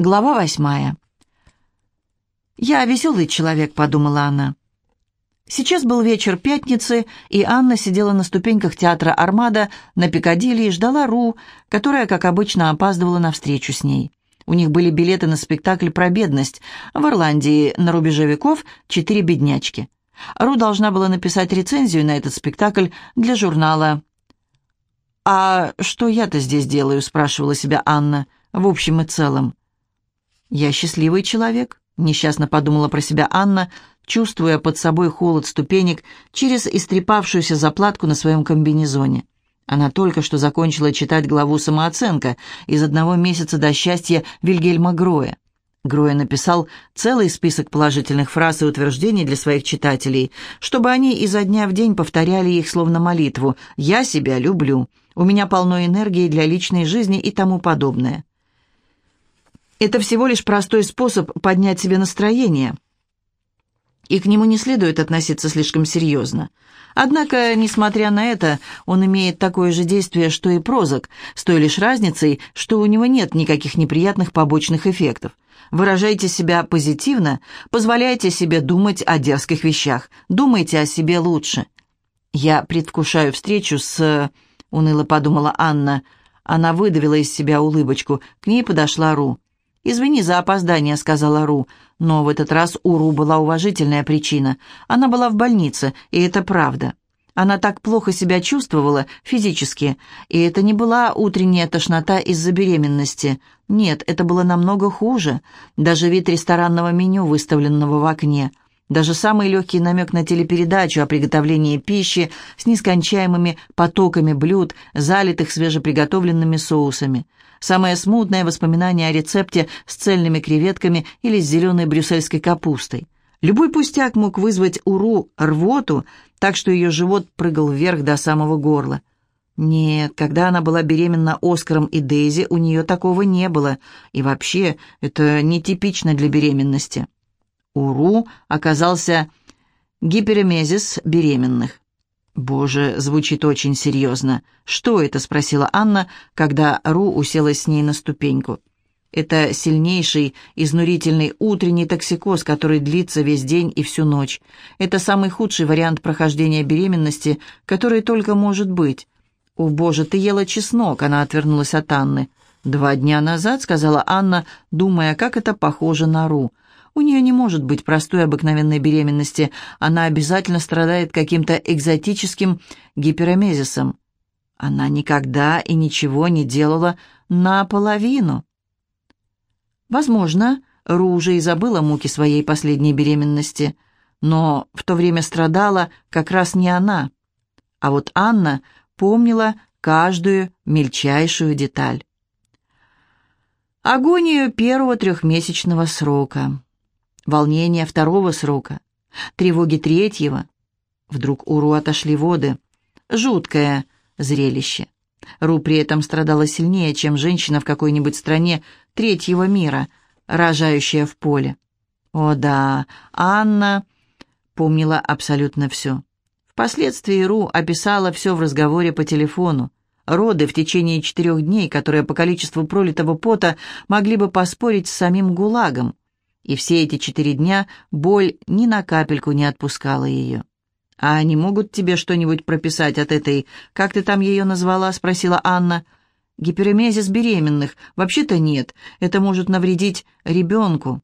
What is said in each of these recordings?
Глава восьмая. «Я веселый человек», — подумала она. Сейчас был вечер пятницы, и Анна сидела на ступеньках театра «Армада» на Пикадилли и ждала Ру, которая, как обычно, опаздывала на встречу с ней. У них были билеты на спектакль про бедность. В Ирландии на рубеже веков четыре беднячки. Ру должна была написать рецензию на этот спектакль для журнала. «А что я-то здесь делаю?» — спрашивала себя Анна. «В общем и целом». «Я счастливый человек», — несчастно подумала про себя Анна, чувствуя под собой холод ступенек через истрепавшуюся заплатку на своем комбинезоне. Она только что закончила читать главу «Самооценка» из одного месяца до счастья Вильгельма Гроя. Гроя написал целый список положительных фраз и утверждений для своих читателей, чтобы они изо дня в день повторяли их словно молитву «Я себя люблю», «У меня полно энергии для личной жизни» и тому подобное. Это всего лишь простой способ поднять себе настроение, и к нему не следует относиться слишком серьезно. Однако, несмотря на это, он имеет такое же действие, что и прозок, с той лишь разницей, что у него нет никаких неприятных побочных эффектов. Выражайте себя позитивно, позволяйте себе думать о дерзких вещах, думайте о себе лучше. «Я предвкушаю встречу с...» — уныло подумала Анна. Она выдавила из себя улыбочку. К ней подошла Ру. «Извини за опоздание», — сказала Ру. Но в этот раз у Ру была уважительная причина. Она была в больнице, и это правда. Она так плохо себя чувствовала физически, и это не была утренняя тошнота из-за беременности. Нет, это было намного хуже. Даже вид ресторанного меню, выставленного в окне — даже самый легкий намек на телепередачу о приготовлении пищи с нескончаемыми потоками блюд, залитых свежеприготовленными соусами. Самое смутное воспоминание о рецепте с цельными креветками или с зеленой брюссельской капустой. Любой пустяк мог вызвать уру рвоту, так что ее живот прыгал вверх до самого горла. Нет, когда она была беременна Оскаром и Дейзи, у нее такого не было. И вообще, это нетипично для беременности. У Ру оказался гиперемезис беременных. «Боже, звучит очень серьезно. Что это?» — спросила Анна, когда Ру уселась с ней на ступеньку. «Это сильнейший, изнурительный утренний токсикоз, который длится весь день и всю ночь. Это самый худший вариант прохождения беременности, который только может быть. О, Боже, ты ела чеснок!» — она отвернулась от Анны. «Два дня назад», — сказала Анна, думая, как это похоже на Ру — у нее не может быть простой обыкновенной беременности, она обязательно страдает каким-то экзотическим гиперемезисом. Она никогда и ничего не делала наполовину. Возможно, Ру уже и забыла муки своей последней беременности, но в то время страдала как раз не она. А вот Анна помнила каждую мельчайшую деталь. Агонию первого трехмесячного срока волнение второго срока, тревоги третьего. Вдруг у Ру отошли воды. Жуткое зрелище. Ру при этом страдала сильнее, чем женщина в какой-нибудь стране третьего мира, рожающая в поле. О да, Анна помнила абсолютно все. Впоследствии Ру описала все в разговоре по телефону. Роды в течение четырех дней, которые по количеству пролитого пота могли бы поспорить с самим ГУЛАГом. И все эти четыре дня боль ни на капельку не отпускала ее. «А они могут тебе что-нибудь прописать от этой... Как ты там ее назвала?» — спросила Анна. «Гиперемезис беременных. Вообще-то нет. Это может навредить ребенку».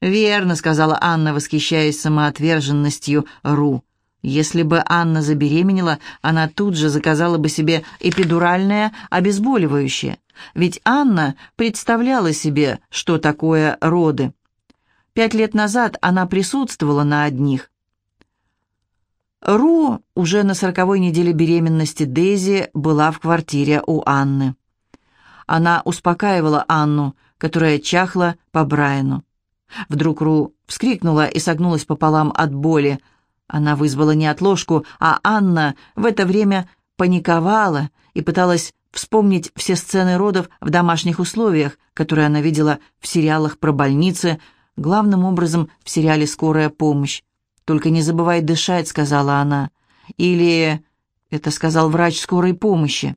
«Верно», — сказала Анна, восхищаясь самоотверженностью Ру. «Если бы Анна забеременела, она тут же заказала бы себе эпидуральное обезболивающее. Ведь Анна представляла себе, что такое роды. Пять лет назад она присутствовала на одних. Ру уже на сороковой неделе беременности Дейзи была в квартире у Анны. Она успокаивала Анну, которая чахла по Брайану. Вдруг Ру вскрикнула и согнулась пополам от боли. Она вызвала не отложку, а Анна в это время паниковала и пыталась вспомнить все сцены родов в домашних условиях, которые она видела в сериалах про больницы, главным образом в сериале «Скорая помощь». «Только не забывай дышать», — сказала она. Или это сказал врач скорой помощи.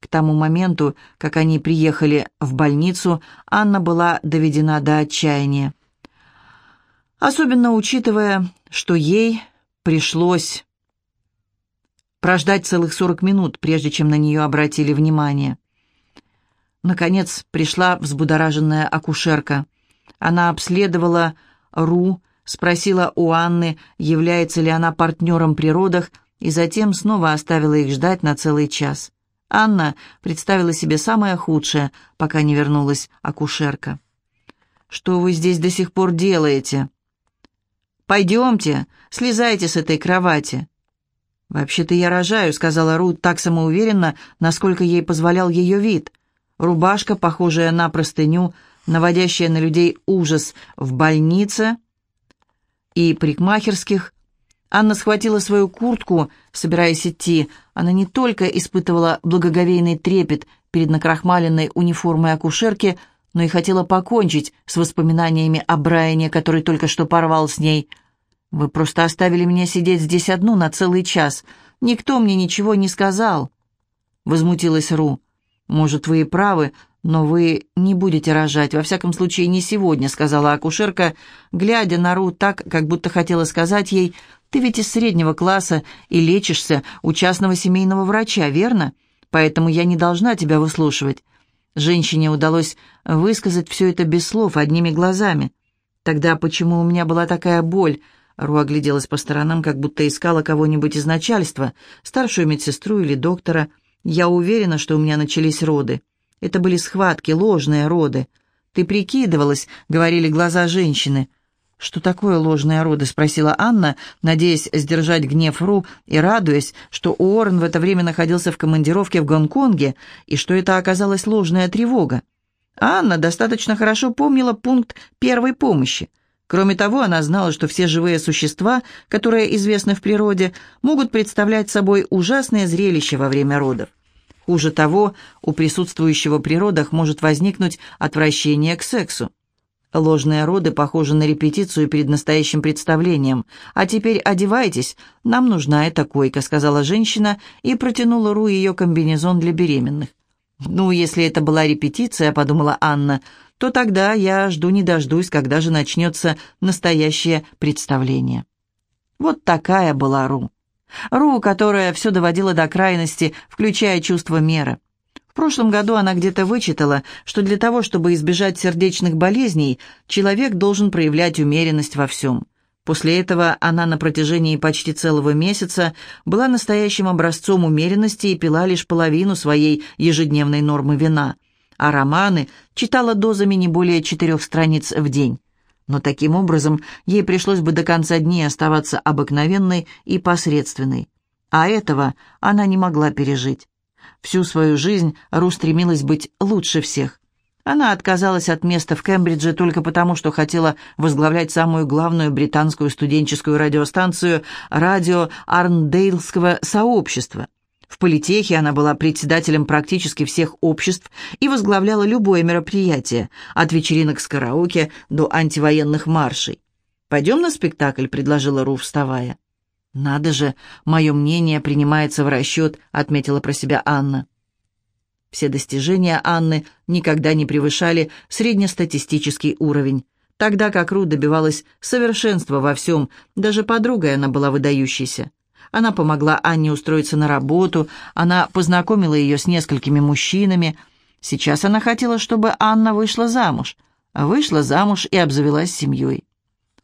К тому моменту, как они приехали в больницу, Анна была доведена до отчаяния. Особенно учитывая, что ей пришлось прождать целых сорок минут, прежде чем на нее обратили внимание. Наконец пришла взбудораженная акушерка. Она обследовала Ру, спросила у Анны, является ли она партнером при родах, и затем снова оставила их ждать на целый час. Анна представила себе самое худшее, пока не вернулась акушерка. «Что вы здесь до сих пор делаете?» «Пойдемте, слезайте с этой кровати». «Вообще-то я рожаю», — сказала Рут так самоуверенно, насколько ей позволял ее вид. Рубашка, похожая на простыню, наводящая на людей ужас в больнице и парикмахерских. Анна схватила свою куртку, собираясь идти. Она не только испытывала благоговейный трепет перед накрахмаленной униформой акушерки, но и хотела покончить с воспоминаниями о Брайане, который только что порвал с ней. «Вы просто оставили меня сидеть здесь одну на целый час. Никто мне ничего не сказал», — возмутилась Ру. «Может, вы и правы, но вы не будете рожать, во всяком случае, не сегодня», — сказала акушерка, глядя на Ру так, как будто хотела сказать ей, «Ты ведь из среднего класса и лечишься у частного семейного врача, верно? Поэтому я не должна тебя выслушивать». Женщине удалось высказать все это без слов, одними глазами. «Тогда почему у меня была такая боль?» Ру огляделась по сторонам, как будто искала кого-нибудь из начальства, старшую медсестру или доктора. «Я уверена, что у меня начались роды. Это были схватки, ложные роды. Ты прикидывалась», — говорили глаза женщины. «Что такое ложные роды?» — спросила Анна, надеясь сдержать гнев Ру и радуясь, что Уоррен в это время находился в командировке в Гонконге и что это оказалась ложная тревога. Анна достаточно хорошо помнила пункт первой помощи — Кроме того, она знала, что все живые существа, которые известны в природе, могут представлять собой ужасное зрелище во время родов. Хуже того, у присутствующего при родах может возникнуть отвращение к сексу. Ложные роды похожи на репетицию перед настоящим представлением. «А теперь одевайтесь, нам нужна эта койка», — сказала женщина и протянула Ру ее комбинезон для беременных. «Ну, если это была репетиция», — подумала Анна, то тогда я жду не дождусь, когда же начнется настоящее представление. Вот такая была Ру. Ру, которая все доводила до крайности, включая чувство меры. В прошлом году она где-то вычитала, что для того, чтобы избежать сердечных болезней, человек должен проявлять умеренность во всем. После этого она на протяжении почти целого месяца была настоящим образцом умеренности и пила лишь половину своей ежедневной нормы вина – а романы читала дозами не более четырех страниц в день. Но таким образом ей пришлось бы до конца дней оставаться обыкновенной и посредственной. А этого она не могла пережить. Всю свою жизнь Ру стремилась быть лучше всех. Она отказалась от места в Кембридже только потому, что хотела возглавлять самую главную британскую студенческую радиостанцию «Радио Арндейлского сообщества», в политехе она была председателем практически всех обществ и возглавляла любое мероприятие, от вечеринок с караоке до антивоенных маршей. «Пойдем на спектакль», — предложила Ру, вставая. «Надо же, мое мнение принимается в расчет», — отметила про себя Анна. Все достижения Анны никогда не превышали среднестатистический уровень, тогда как Ру добивалась совершенства во всем, даже подругой она была выдающейся. Она помогла Анне устроиться на работу, она познакомила ее с несколькими мужчинами. Сейчас она хотела, чтобы Анна вышла замуж. Вышла замуж и обзавелась семьей.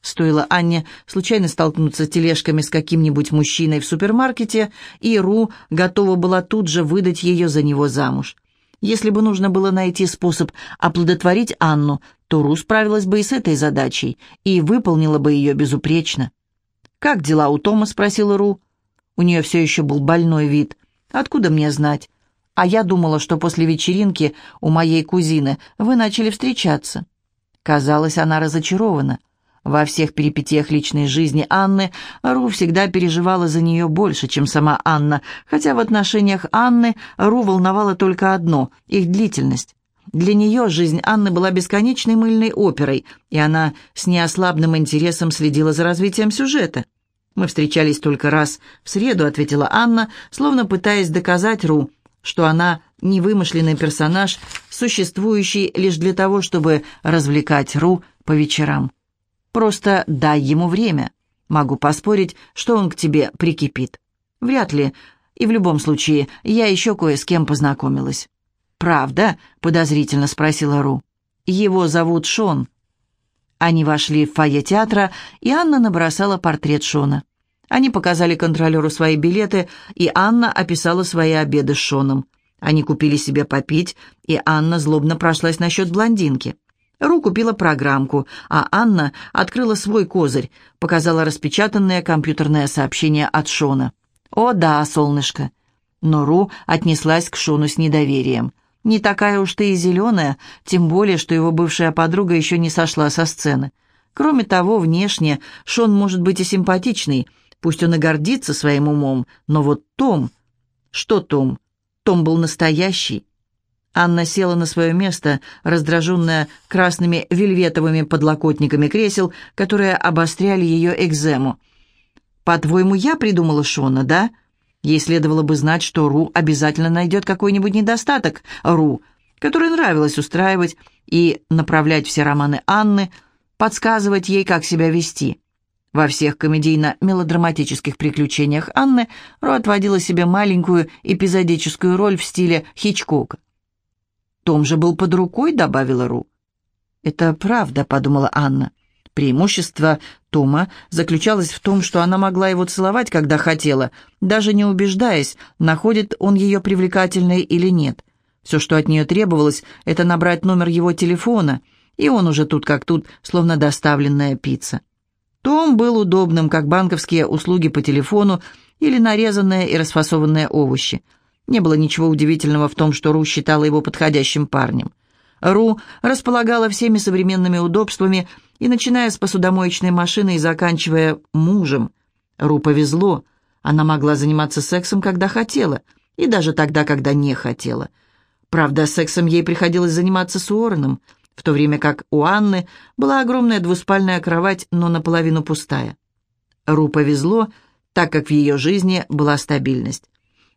Стоило Анне случайно столкнуться с тележками с каким-нибудь мужчиной в супермаркете, и Ру готова была тут же выдать ее за него замуж. Если бы нужно было найти способ оплодотворить Анну, то Ру справилась бы и с этой задачей, и выполнила бы ее безупречно. «Как дела у Тома?» — спросила Ру. У нее все еще был больной вид. Откуда мне знать? А я думала, что после вечеринки у моей кузины вы начали встречаться. Казалось, она разочарована. Во всех перипетиях личной жизни Анны Ру всегда переживала за нее больше, чем сама Анна, хотя в отношениях Анны Ру волновало только одно — их длительность. Для нее жизнь Анны была бесконечной мыльной оперой, и она с неослабным интересом следила за развитием сюжета. «Мы встречались только раз в среду», — ответила Анна, словно пытаясь доказать Ру, что она не вымышленный персонаж, существующий лишь для того, чтобы развлекать Ру по вечерам. Просто дай ему время. Могу поспорить, что он к тебе прикипит. Вряд ли. И в любом случае, я еще кое с кем познакомилась. «Правда?» — подозрительно спросила Ру. «Его зовут Шон». Они вошли в фойе театра, и Анна набросала портрет Шона. Они показали контролеру свои билеты, и Анна описала свои обеды с Шоном. Они купили себе попить, и Анна злобно прошлась насчет блондинки. Ру купила программку, а Анна открыла свой козырь, показала распечатанное компьютерное сообщение от Шона. «О да, солнышко!» Но Ру отнеслась к Шону с недоверием. «Не такая уж ты и зеленая, тем более, что его бывшая подруга еще не сошла со сцены. Кроме того, внешне Шон может быть и симпатичный, Пусть он и гордится своим умом, но вот Том... Что Том? Том был настоящий. Анна села на свое место, раздраженная красными вельветовыми подлокотниками кресел, которые обостряли ее экзему. «По-твоему, я придумала Шона, да?» Ей следовало бы знать, что Ру обязательно найдет какой-нибудь недостаток Ру, который нравилось устраивать и направлять все романы Анны, подсказывать ей, как себя вести. Во всех комедийно-мелодраматических приключениях Анны Ро отводила себе маленькую эпизодическую роль в стиле Хичкока. «Том же был под рукой», — добавила Ру. «Это правда», — подумала Анна. Преимущество Тома заключалось в том, что она могла его целовать, когда хотела, даже не убеждаясь, находит он ее привлекательной или нет. Все, что от нее требовалось, это набрать номер его телефона, и он уже тут как тут, словно доставленная пицца. Том был удобным, как банковские услуги по телефону или нарезанные и расфасованные овощи. Не было ничего удивительного в том, что Ру считала его подходящим парнем. Ру располагала всеми современными удобствами, и начиная с посудомоечной машины и заканчивая мужем. Ру повезло. Она могла заниматься сексом, когда хотела, и даже тогда, когда не хотела. Правда, сексом ей приходилось заниматься с Уорреном – в то время как у Анны была огромная двуспальная кровать, но наполовину пустая. Ру повезло, так как в ее жизни была стабильность.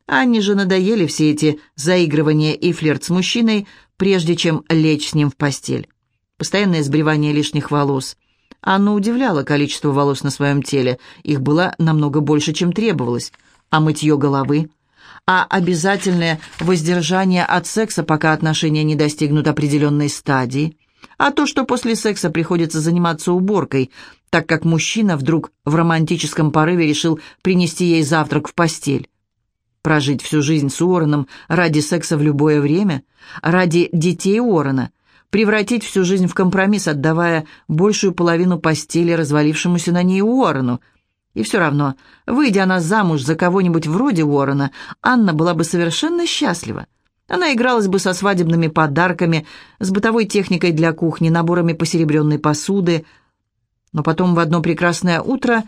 Анне же надоели все эти заигрывания и флирт с мужчиной, прежде чем лечь с ним в постель. Постоянное сбривание лишних волос. Анну удивляло количество волос на своем теле, их было намного больше, чем требовалось. А мытье головы? А обязательное воздержание от секса, пока отношения не достигнут определенной стадии, а то, что после секса приходится заниматься уборкой, так как мужчина вдруг в романтическом порыве решил принести ей завтрак в постель. Прожить всю жизнь с Уорреном ради секса в любое время, ради детей Уоррена, превратить всю жизнь в компромисс, отдавая большую половину постели развалившемуся на ней Уоррену – и все равно, выйдя она замуж за кого-нибудь вроде Уоррена, Анна была бы совершенно счастлива. Она игралась бы со свадебными подарками, с бытовой техникой для кухни, наборами посеребренной посуды. Но потом в одно прекрасное утро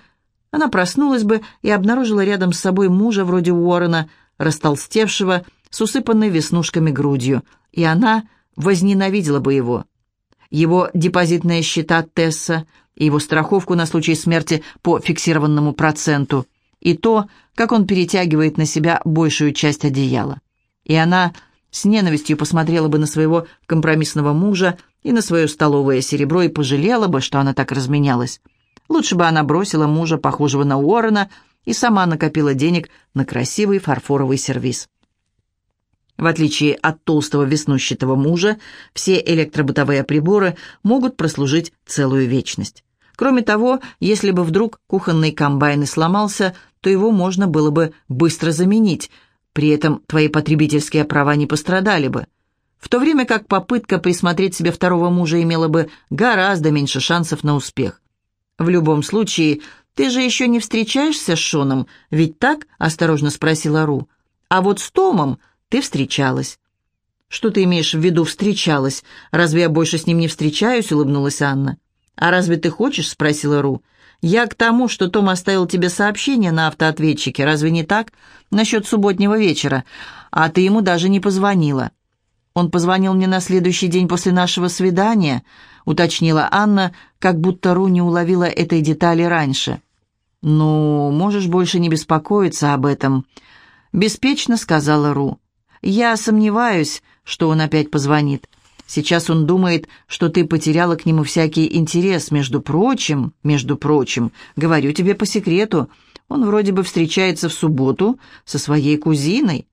она проснулась бы и обнаружила рядом с собой мужа вроде Уоррена, растолстевшего, с усыпанной веснушками грудью, и она возненавидела бы его. Его депозитные счета Тесса — и его страховку на случай смерти по фиксированному проценту, и то, как он перетягивает на себя большую часть одеяла. И она с ненавистью посмотрела бы на своего компромиссного мужа и на свое столовое серебро и пожалела бы, что она так разменялась. Лучше бы она бросила мужа, похожего на Уоррена, и сама накопила денег на красивый фарфоровый сервиз. В отличие от толстого веснущатого мужа, все электробытовые приборы могут прослужить целую вечность. Кроме того, если бы вдруг кухонный комбайн и сломался, то его можно было бы быстро заменить, при этом твои потребительские права не пострадали бы. В то время как попытка присмотреть себе второго мужа имела бы гораздо меньше шансов на успех. В любом случае, ты же еще не встречаешься с Шоном, ведь так?» – осторожно спросила Ру. «А вот с Томом ты встречалась». «Что ты имеешь в виду «встречалась»? Разве я больше с ним не встречаюсь?» – улыбнулась Анна. «А разве ты хочешь?» – спросила Ру. «Я к тому, что Том оставил тебе сообщение на автоответчике, разве не так? Насчет субботнего вечера. А ты ему даже не позвонила». «Он позвонил мне на следующий день после нашего свидания», — уточнила Анна, как будто Ру не уловила этой детали раньше. «Ну, можешь больше не беспокоиться об этом», — беспечно сказала Ру. Я сомневаюсь, что он опять позвонит. Сейчас он думает, что ты потеряла к нему всякий интерес. Между прочим, между прочим, говорю тебе по секрету, он вроде бы встречается в субботу со своей кузиной».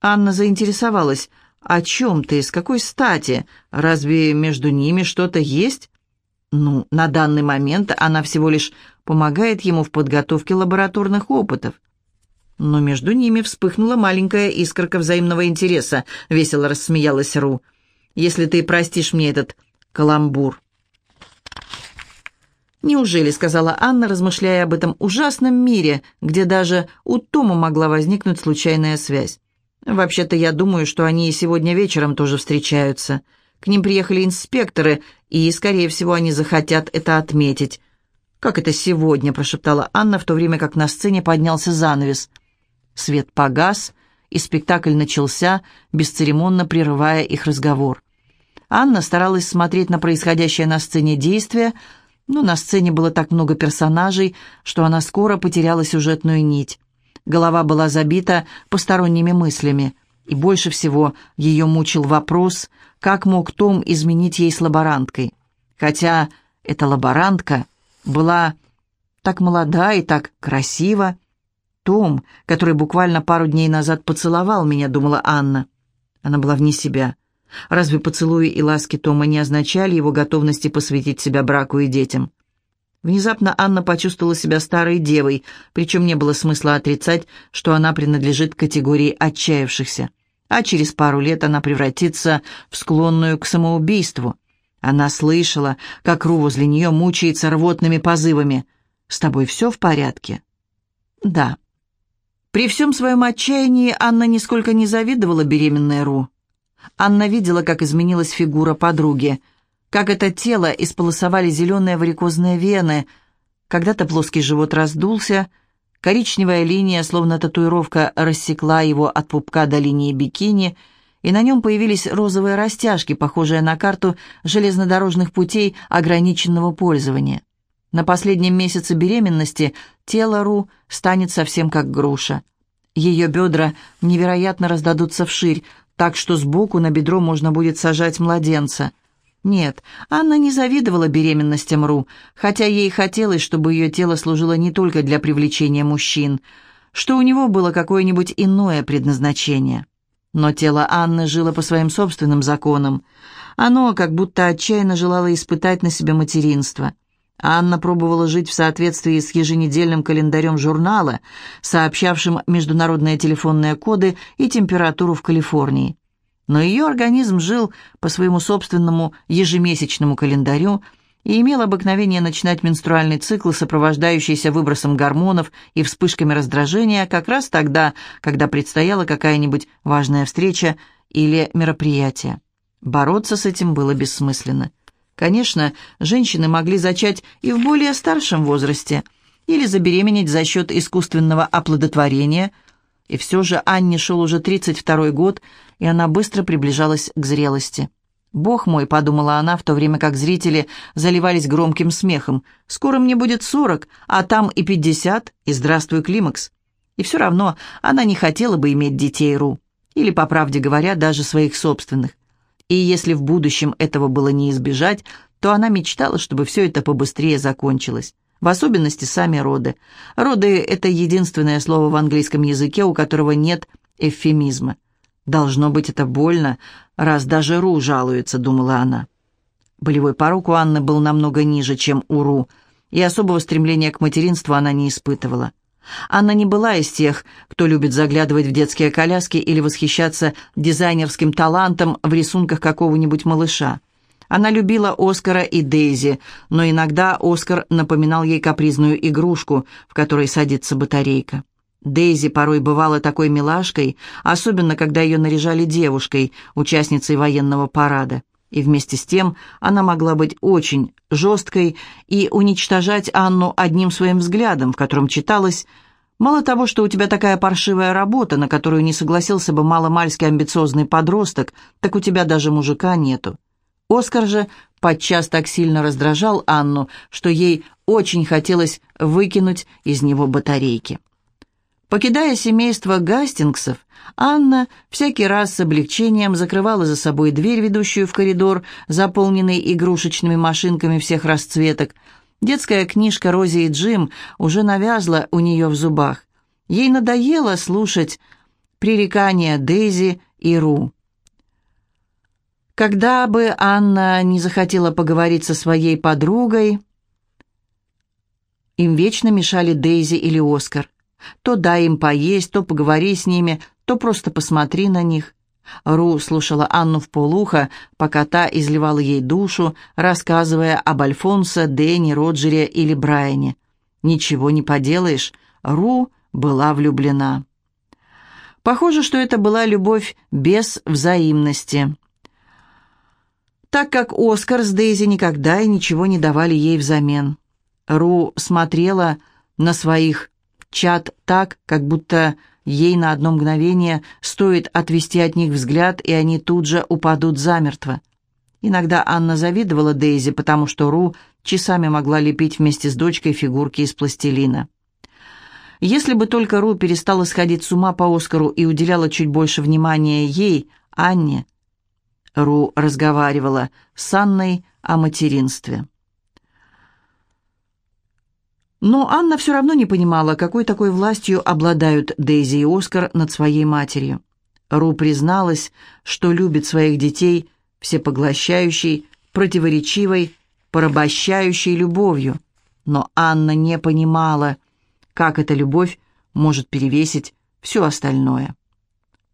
Анна заинтересовалась. «О чем ты? С какой стати? Разве между ними что-то есть?» «Ну, на данный момент она всего лишь помогает ему в подготовке лабораторных опытов». Но между ними вспыхнула маленькая искорка взаимного интереса, весело рассмеялась Ру если ты простишь мне этот каламбур». «Неужели?» — сказала Анна, размышляя об этом ужасном мире, где даже у Тома могла возникнуть случайная связь. «Вообще-то я думаю, что они и сегодня вечером тоже встречаются. К ним приехали инспекторы, и, скорее всего, они захотят это отметить». «Как это сегодня?» — прошептала Анна, в то время как на сцене поднялся занавес. Свет погас, и спектакль начался, бесцеремонно прерывая их разговор. Анна старалась смотреть на происходящее на сцене действия, но на сцене было так много персонажей, что она скоро потеряла сюжетную нить. Голова была забита посторонними мыслями, и больше всего ее мучил вопрос, как мог Том изменить ей с лаборанткой. Хотя эта лаборантка была так молода и так красива, том, который буквально пару дней назад поцеловал меня, думала Анна. Она была вне себя. Разве поцелуи и ласки Тома не означали его готовности посвятить себя браку и детям? Внезапно Анна почувствовала себя старой девой, причем не было смысла отрицать, что она принадлежит к категории отчаявшихся. А через пару лет она превратится в склонную к самоубийству. Она слышала, как Ру возле нее мучается рвотными позывами. «С тобой все в порядке?» «Да». При всем своем отчаянии Анна нисколько не завидовала беременной Ру. Анна видела, как изменилась фигура подруги, как это тело исполосовали зеленые варикозные вены. Когда-то плоский живот раздулся, коричневая линия, словно татуировка, рассекла его от пупка до линии бикини, и на нем появились розовые растяжки, похожие на карту железнодорожных путей ограниченного пользования. На последнем месяце беременности тело Ру станет совсем как груша. Ее бедра невероятно раздадутся вширь, так что сбоку на бедро можно будет сажать младенца. Нет, Анна не завидовала беременностям Ру, хотя ей хотелось, чтобы ее тело служило не только для привлечения мужчин, что у него было какое-нибудь иное предназначение. Но тело Анны жило по своим собственным законам. Оно как будто отчаянно желало испытать на себе материнство. Анна пробовала жить в соответствии с еженедельным календарем журнала, сообщавшим международные телефонные коды и температуру в Калифорнии. Но ее организм жил по своему собственному ежемесячному календарю и имел обыкновение начинать менструальный цикл, сопровождающийся выбросом гормонов и вспышками раздражения как раз тогда, когда предстояла какая-нибудь важная встреча или мероприятие. Бороться с этим было бессмысленно. Конечно, женщины могли зачать и в более старшем возрасте или забеременеть за счет искусственного оплодотворения, и все же Анне шел уже 32-й год, и она быстро приближалась к зрелости. «Бог мой», — подумала она, в то время как зрители заливались громким смехом, «скоро мне будет сорок, а там и пятьдесят, и здравствуй, климакс». И все равно она не хотела бы иметь детей Ру, или, по правде говоря, даже своих собственных. И если в будущем этого было не избежать, то она мечтала, чтобы все это побыстрее закончилось. В особенности сами роды. Роды – это единственное слово в английском языке, у которого нет эвфемизма. «Должно быть это больно, раз даже Ру жалуется», — думала она. Болевой порог у Анны был намного ниже, чем у Ру, и особого стремления к материнству она не испытывала. Анна не была из тех, кто любит заглядывать в детские коляски или восхищаться дизайнерским талантом в рисунках какого-нибудь малыша. Она любила Оскара и Дейзи, но иногда Оскар напоминал ей капризную игрушку, в которой садится батарейка. Дейзи порой бывала такой милашкой, особенно когда ее наряжали девушкой, участницей военного парада и вместе с тем она могла быть очень жесткой и уничтожать Анну одним своим взглядом, в котором читалось «Мало того, что у тебя такая паршивая работа, на которую не согласился бы маломальски амбициозный подросток, так у тебя даже мужика нету». Оскар же подчас так сильно раздражал Анну, что ей очень хотелось выкинуть из него батарейки. Покидая семейство Гастингсов, Анна всякий раз с облегчением закрывала за собой дверь, ведущую в коридор, заполненный игрушечными машинками всех расцветок. Детская книжка «Рози и Джим» уже навязла у нее в зубах. Ей надоело слушать пререкания Дейзи и Ру. Когда бы Анна не захотела поговорить со своей подругой, им вечно мешали Дейзи или Оскар. То дай им поесть, то поговори с ними, то просто посмотри на них. Ру слушала Анну в полухо, пока та изливала ей душу, рассказывая об Альфонсо, Дэнни, Роджере или Брайане. Ничего не поделаешь, Ру была влюблена. Похоже, что это была любовь без взаимности. Так как Оскар с Дейзи никогда и ничего не давали ей взамен. Ру смотрела на своих чат так, как будто ей на одно мгновение стоит отвести от них взгляд, и они тут же упадут замертво. Иногда Анна завидовала Дейзи, потому что Ру часами могла лепить вместе с дочкой фигурки из пластилина. Если бы только Ру перестала сходить с ума по Оскару и уделяла чуть больше внимания ей, Анне, Ру разговаривала с Анной о материнстве. Но Анна все равно не понимала, какой такой властью обладают Дейзи и Оскар над своей матерью. Ру призналась, что любит своих детей всепоглощающей, противоречивой, порабощающей любовью. Но Анна не понимала, как эта любовь может перевесить все остальное.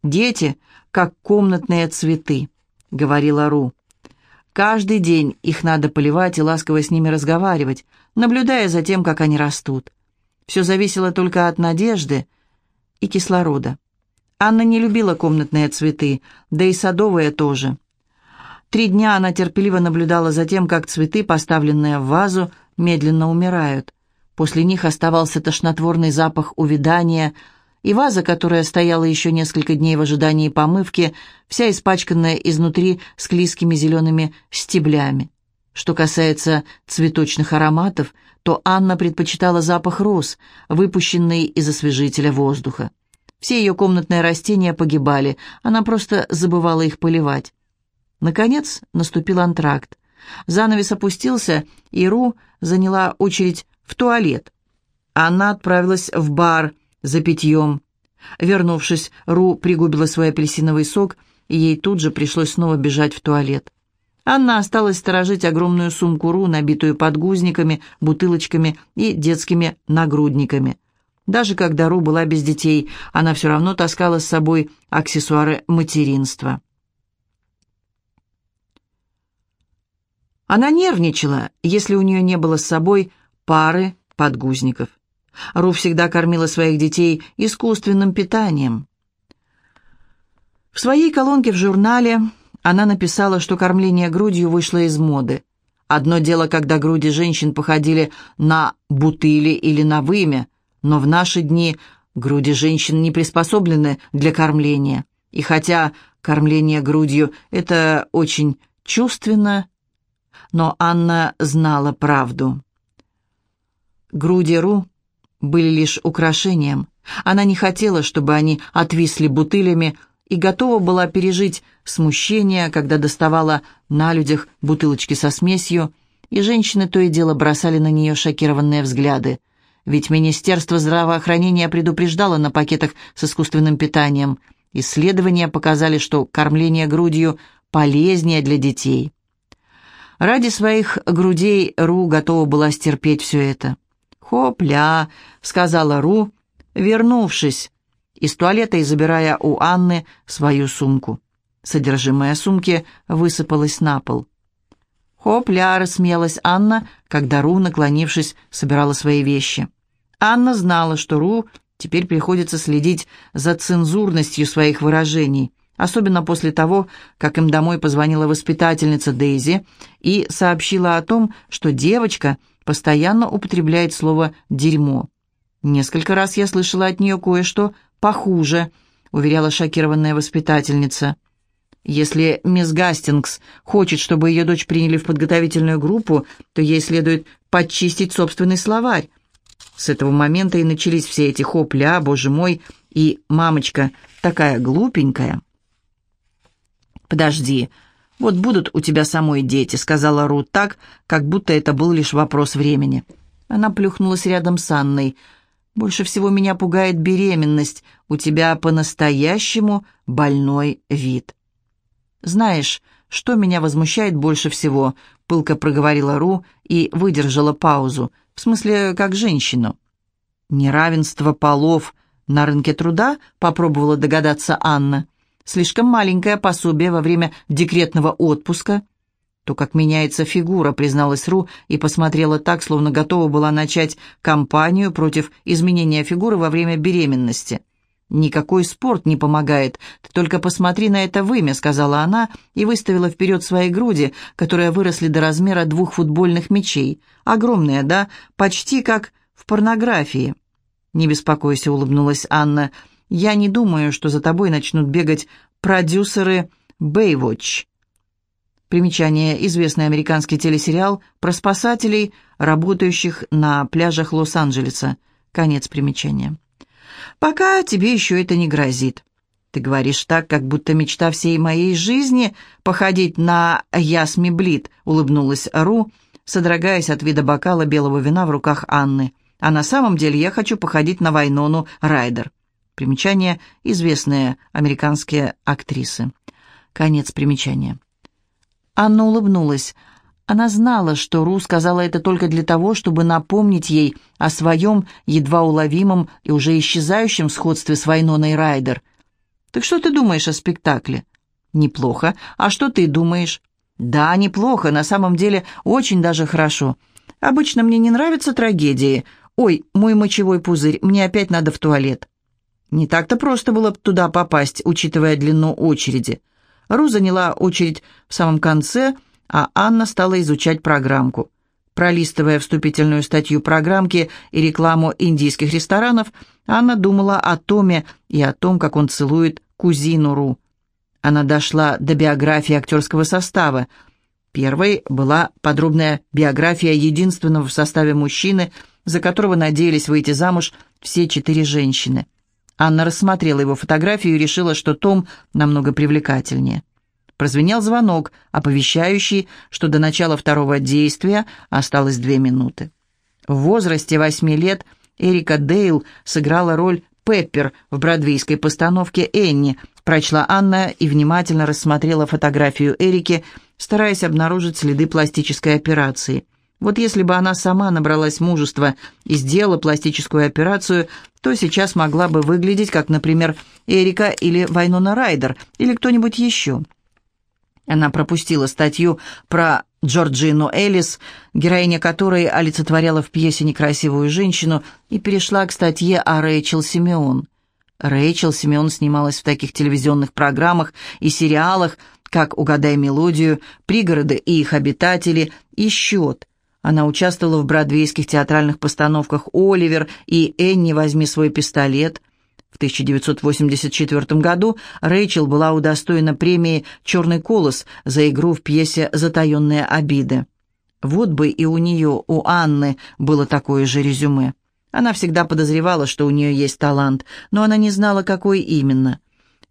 «Дети, как комнатные цветы», — говорила Ру. Каждый день их надо поливать и ласково с ними разговаривать, наблюдая за тем, как они растут. Все зависело только от надежды и кислорода. Анна не любила комнатные цветы, да и садовые тоже. Три дня она терпеливо наблюдала за тем, как цветы, поставленные в вазу, медленно умирают. После них оставался тошнотворный запах увядания – и ваза, которая стояла еще несколько дней в ожидании помывки, вся испачканная изнутри склизкими зелеными стеблями. Что касается цветочных ароматов, то Анна предпочитала запах роз, выпущенный из освежителя воздуха. Все ее комнатные растения погибали, она просто забывала их поливать. Наконец наступил антракт. Занавес опустился, и Ру заняла очередь в туалет. Анна отправилась в бар – за питьем. Вернувшись, Ру пригубила свой апельсиновый сок, и ей тут же пришлось снова бежать в туалет. Анна осталась сторожить огромную сумку Ру, набитую подгузниками, бутылочками и детскими нагрудниками. Даже когда Ру была без детей, она все равно таскала с собой аксессуары материнства. Она нервничала, если у нее не было с собой пары подгузников. Ру всегда кормила своих детей искусственным питанием. В своей колонке в журнале она написала, что кормление грудью вышло из моды. Одно дело, когда груди женщин походили на бутыли или на вымя, но в наши дни груди женщин не приспособлены для кормления. И хотя кормление грудью – это очень чувственно, но Анна знала правду. Груди Ру были лишь украшением. Она не хотела, чтобы они отвисли бутылями, и готова была пережить смущение, когда доставала на людях бутылочки со смесью, и женщины то и дело бросали на нее шокированные взгляды. Ведь Министерство здравоохранения предупреждало на пакетах с искусственным питанием. Исследования показали, что кормление грудью полезнее для детей. Ради своих грудей Ру готова была стерпеть все это. «Хопля!» — сказала Ру, вернувшись из туалета и забирая у Анны свою сумку. Содержимое сумки высыпалось на пол. «Хопля!» — рассмеялась Анна, когда Ру, наклонившись, собирала свои вещи. Анна знала, что Ру теперь приходится следить за цензурностью своих выражений, особенно после того, как им домой позвонила воспитательница Дейзи и сообщила о том, что девочка — постоянно употребляет слово «дерьмо». Несколько раз я слышала от нее кое-что похуже, уверяла шокированная воспитательница. Если мисс Гастингс хочет, чтобы ее дочь приняли в подготовительную группу, то ей следует подчистить собственный словарь. С этого момента и начались все эти хопля, боже мой, и мамочка такая глупенькая. «Подожди, вот будут у тебя самой дети», — сказала Рут так, как будто это был лишь вопрос времени. Она плюхнулась рядом с Анной. «Больше всего меня пугает беременность. У тебя по-настоящему больной вид». «Знаешь, что меня возмущает больше всего?» — пылко проговорила Ру и выдержала паузу. «В смысле, как женщину». «Неравенство полов на рынке труда?» — попробовала догадаться Анна. «Слишком маленькое пособие во время декретного отпуска». «То, как меняется фигура», — призналась Ру и посмотрела так, словно готова была начать кампанию против изменения фигуры во время беременности. «Никакой спорт не помогает. Ты только посмотри на это вымя», — сказала она и выставила вперед свои груди, которые выросли до размера двух футбольных мячей. Огромные, да? Почти как в порнографии. «Не беспокойся», — улыбнулась Анна. «Я не думаю, что за тобой начнут бегать продюсеры Baywatch». Примечание. Известный американский телесериал про спасателей, работающих на пляжах Лос-Анджелеса. Конец примечания. Пока тебе еще это не грозит. Ты говоришь так, как будто мечта всей моей жизни походить на Ясми Блит, улыбнулась Ру, содрогаясь от вида бокала белого вина в руках Анны. А на самом деле я хочу походить на Вайнону Райдер. Примечание известные американские актрисы. Конец примечания. Анна улыбнулась. Она знала, что Ру сказала это только для того, чтобы напомнить ей о своем едва уловимом и уже исчезающем сходстве с Вайноной Райдер. «Так что ты думаешь о спектакле?» «Неплохо. А что ты думаешь?» «Да, неплохо. На самом деле очень даже хорошо. Обычно мне не нравятся трагедии. Ой, мой мочевой пузырь, мне опять надо в туалет». Не так-то просто было туда попасть, учитывая длину очереди. Ру заняла очередь в самом конце – а Анна стала изучать программку. Пролистывая вступительную статью программки и рекламу индийских ресторанов, Анна думала о Томе и о том, как он целует кузину Ру. Она дошла до биографии актерского состава. Первой была подробная биография единственного в составе мужчины, за которого надеялись выйти замуж все четыре женщины. Анна рассмотрела его фотографию и решила, что Том намного привлекательнее. Прозвенел звонок, оповещающий, что до начала второго действия осталось две минуты. В возрасте восьми лет Эрика Дейл сыграла роль Пеппер в бродвейской постановке «Энни», прочла Анна и внимательно рассмотрела фотографию Эрики, стараясь обнаружить следы пластической операции. Вот если бы она сама набралась мужества и сделала пластическую операцию, то сейчас могла бы выглядеть как, например, Эрика или Вайнона Райдер или кто-нибудь еще. Она пропустила статью про Джорджину Элис, героиня которой олицетворяла в пьесе некрасивую женщину, и перешла к статье о Рэйчел Симеон. Рэйчел Симеон снималась в таких телевизионных программах и сериалах, как «Угадай мелодию», «Пригороды и их обитатели» и «Счет». Она участвовала в бродвейских театральных постановках «Оливер» и «Энни, возьми свой пистолет», в 1984 году Рэйчел была удостоена премии «Черный колос» за игру в пьесе «Затаенные обиды». Вот бы и у нее, у Анны, было такое же резюме. Она всегда подозревала, что у нее есть талант, но она не знала, какой именно.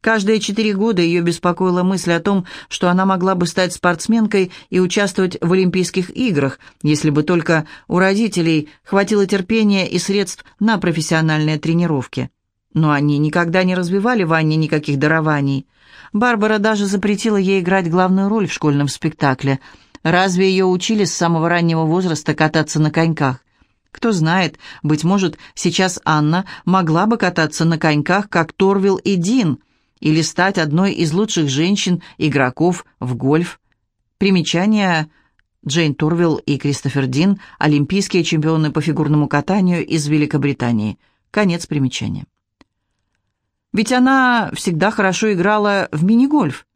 Каждые четыре года ее беспокоила мысль о том, что она могла бы стать спортсменкой и участвовать в Олимпийских играх, если бы только у родителей хватило терпения и средств на профессиональные тренировки. Но они никогда не развивали в Анне никаких дарований. Барбара даже запретила ей играть главную роль в школьном спектакле. Разве ее учили с самого раннего возраста кататься на коньках? Кто знает, быть может, сейчас Анна могла бы кататься на коньках, как Торвилл и Дин, или стать одной из лучших женщин-игроков в гольф. Примечание Джейн Торвилл и Кристофер Дин – олимпийские чемпионы по фигурному катанию из Великобритании. Конец примечания. Ведь она всегда хорошо играла в мини-гольф.